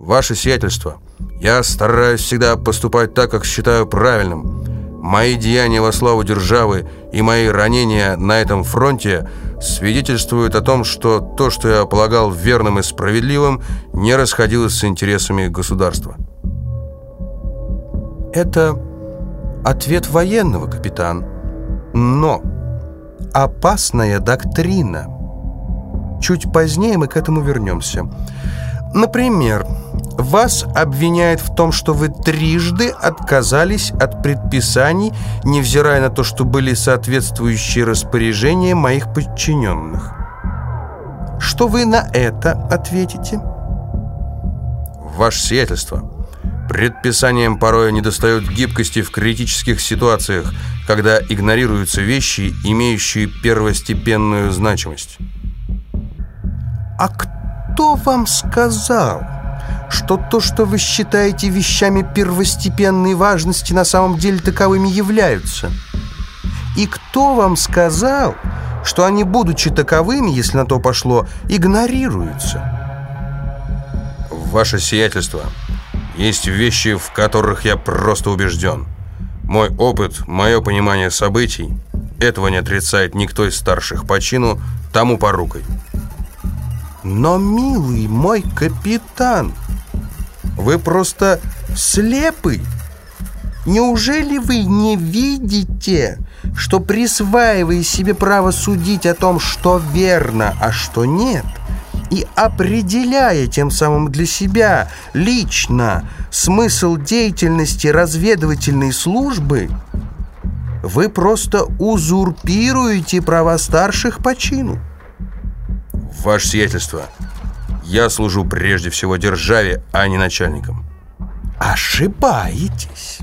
Ваше сиятельство, я стараюсь всегда поступать так, как считаю правильным. Мои деяния во славу державы и мои ранения на этом фронте свидетельствуют о том, что то, что я полагал верным и справедливым, не расходилось с интересами государства. Это ответ военного, капитан. Но опасная доктрина. Чуть позднее мы к этому вернемся. Например, вас обвиняют в том, что вы трижды отказались от предписаний, невзирая на то, что были соответствующие распоряжения моих подчиненных. Что вы на это ответите? Ваше сиятельство, предписаниям порой недостает гибкости в критических ситуациях, когда игнорируются вещи, имеющие первостепенную значимость. А кто вам сказал, что то, что вы считаете вещами первостепенной важности, на самом деле таковыми являются? И кто вам сказал, что они, будучи таковыми, если на то пошло, игнорируются? Ваше сиятельство, есть вещи, в которых я просто убежден. Мой опыт, мое понимание событий, этого не отрицает никто из старших по чину, тому порукой. Но, милый мой капитан, вы просто слепый. Неужели вы не видите, что присваивая себе право судить о том, что верно, а что нет, и определяя тем самым для себя лично смысл деятельности разведывательной службы, вы просто узурпируете права старших по чину? Ваше сиятельство, я служу прежде всего державе, а не начальникам. Ошибаетесь.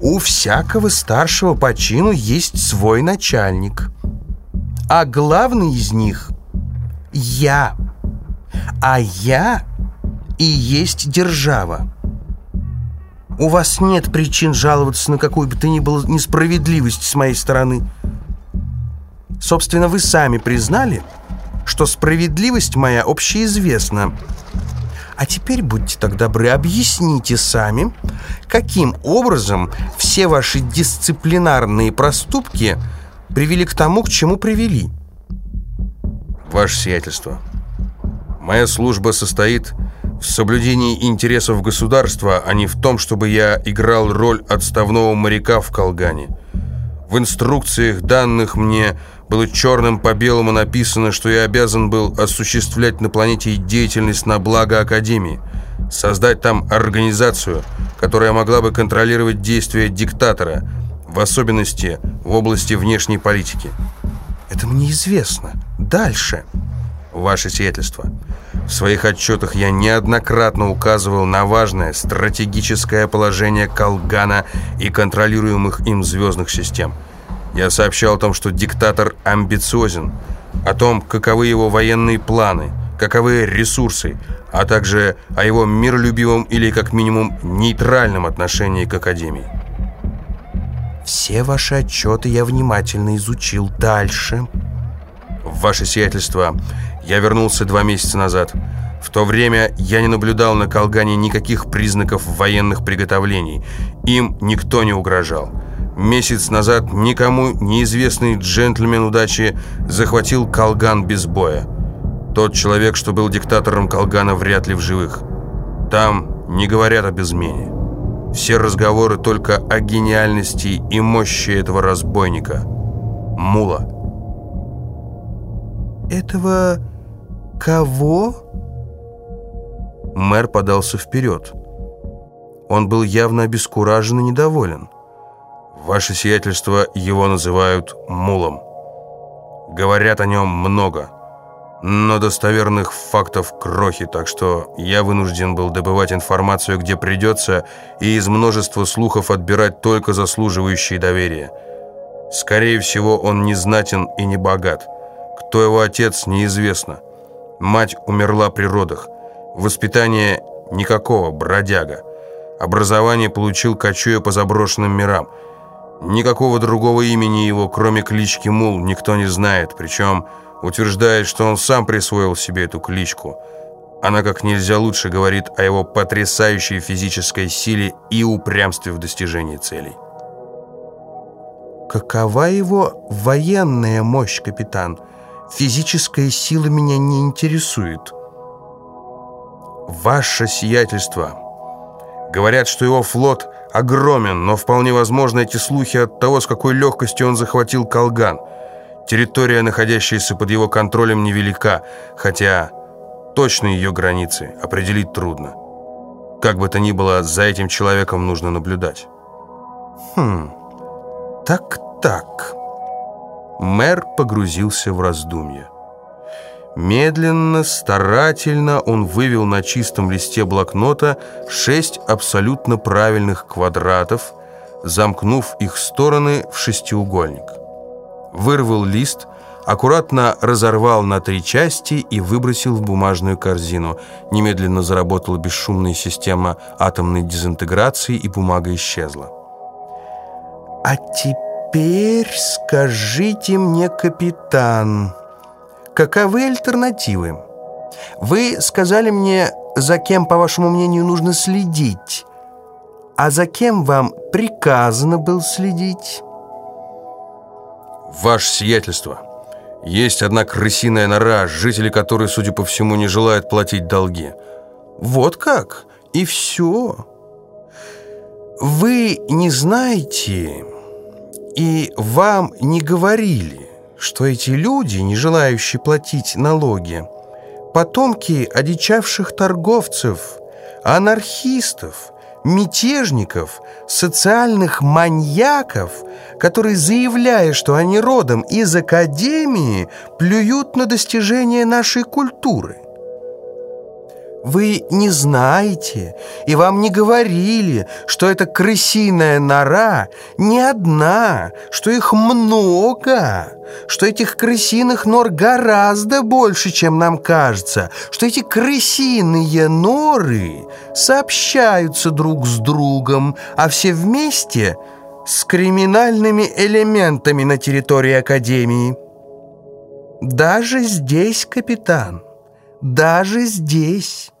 У всякого старшего по чину есть свой начальник. А главный из них — я. А я и есть держава. У вас нет причин жаловаться на какую бы то ни было несправедливость с моей стороны. Собственно, вы сами признали, что справедливость моя общеизвестна. А теперь будьте так добры, объясните сами, каким образом все ваши дисциплинарные проступки привели к тому, к чему привели. Ваше сиятельство, моя служба состоит в соблюдении интересов государства, а не в том, чтобы я играл роль отставного моряка в Колгане. В инструкциях, данных мне было черным по белому написано, что я обязан был осуществлять на планете деятельность на благо Академии, создать там организацию, которая могла бы контролировать действия диктатора, в особенности в области внешней политики. Это мне известно. Дальше. Ваше сиятельство, в своих отчетах я неоднократно указывал на важное стратегическое положение Колгана и контролируемых им звездных систем – я сообщал о том, что диктатор амбициозен, о том, каковы его военные планы, каковы ресурсы, а также о его миролюбивом или, как минимум, нейтральном отношении к Академии. Все ваши отчеты я внимательно изучил. Дальше. Ваше сиятельство, я вернулся два месяца назад. В то время я не наблюдал на Колгане никаких признаков военных приготовлений. Им никто не угрожал. Месяц назад никому неизвестный джентльмен удачи захватил Колган без боя. Тот человек, что был диктатором Колгана, вряд ли в живых. Там не говорят об измене. Все разговоры только о гениальности и мощи этого разбойника. Мула. Этого кого? Мэр подался вперед. Он был явно обескуражен и недоволен. Ваше сиятельство его называют мулом. Говорят о нем много, но достоверных фактов крохи, так что я вынужден был добывать информацию, где придется, и из множества слухов отбирать только заслуживающие доверия. Скорее всего, он не знатен и не богат. Кто его отец, неизвестно. Мать умерла при родах. Воспитание никакого, бродяга. Образование получил, кочуя по заброшенным мирам – Никакого другого имени его, кроме клички Мул, никто не знает, причем утверждает, что он сам присвоил себе эту кличку. Она как нельзя лучше говорит о его потрясающей физической силе и упрямстве в достижении целей. Какова его военная мощь, капитан? Физическая сила меня не интересует. Ваше сиятельство. Говорят, что его флот огромен, но вполне возможно эти слухи от того, с какой легкостью он захватил Колган. Территория, находящаяся под его контролем, невелика, хотя точно ее границы определить трудно. Как бы то ни было, за этим человеком нужно наблюдать. Хм, так-так. Мэр погрузился в раздумья. Медленно, старательно он вывел на чистом листе блокнота шесть абсолютно правильных квадратов, замкнув их стороны в шестиугольник. Вырвал лист, аккуратно разорвал на три части и выбросил в бумажную корзину. Немедленно заработала бесшумная система атомной дезинтеграции, и бумага исчезла. «А теперь скажите мне, капитан...» Каковы альтернативы? Вы сказали мне, за кем, по вашему мнению, нужно следить. А за кем вам приказано было следить? Ваше сиятельство. Есть одна крысиная нора, жители которой, судя по всему, не желают платить долги. Вот как? И все. Вы не знаете, и вам не говорили, что эти люди, не желающие платить налоги, потомки одичавших торговцев, анархистов, мятежников, социальных маньяков, которые, заявляя, что они родом из академии, плюют на достижения нашей культуры. Вы не знаете, и вам не говорили, что эта крысиная нора не одна, что их много, что этих крысиных нор гораздо больше, чем нам кажется, что эти крысиные норы сообщаются друг с другом, а все вместе с криминальными элементами на территории Академии. Даже здесь, капитан, даже здесь...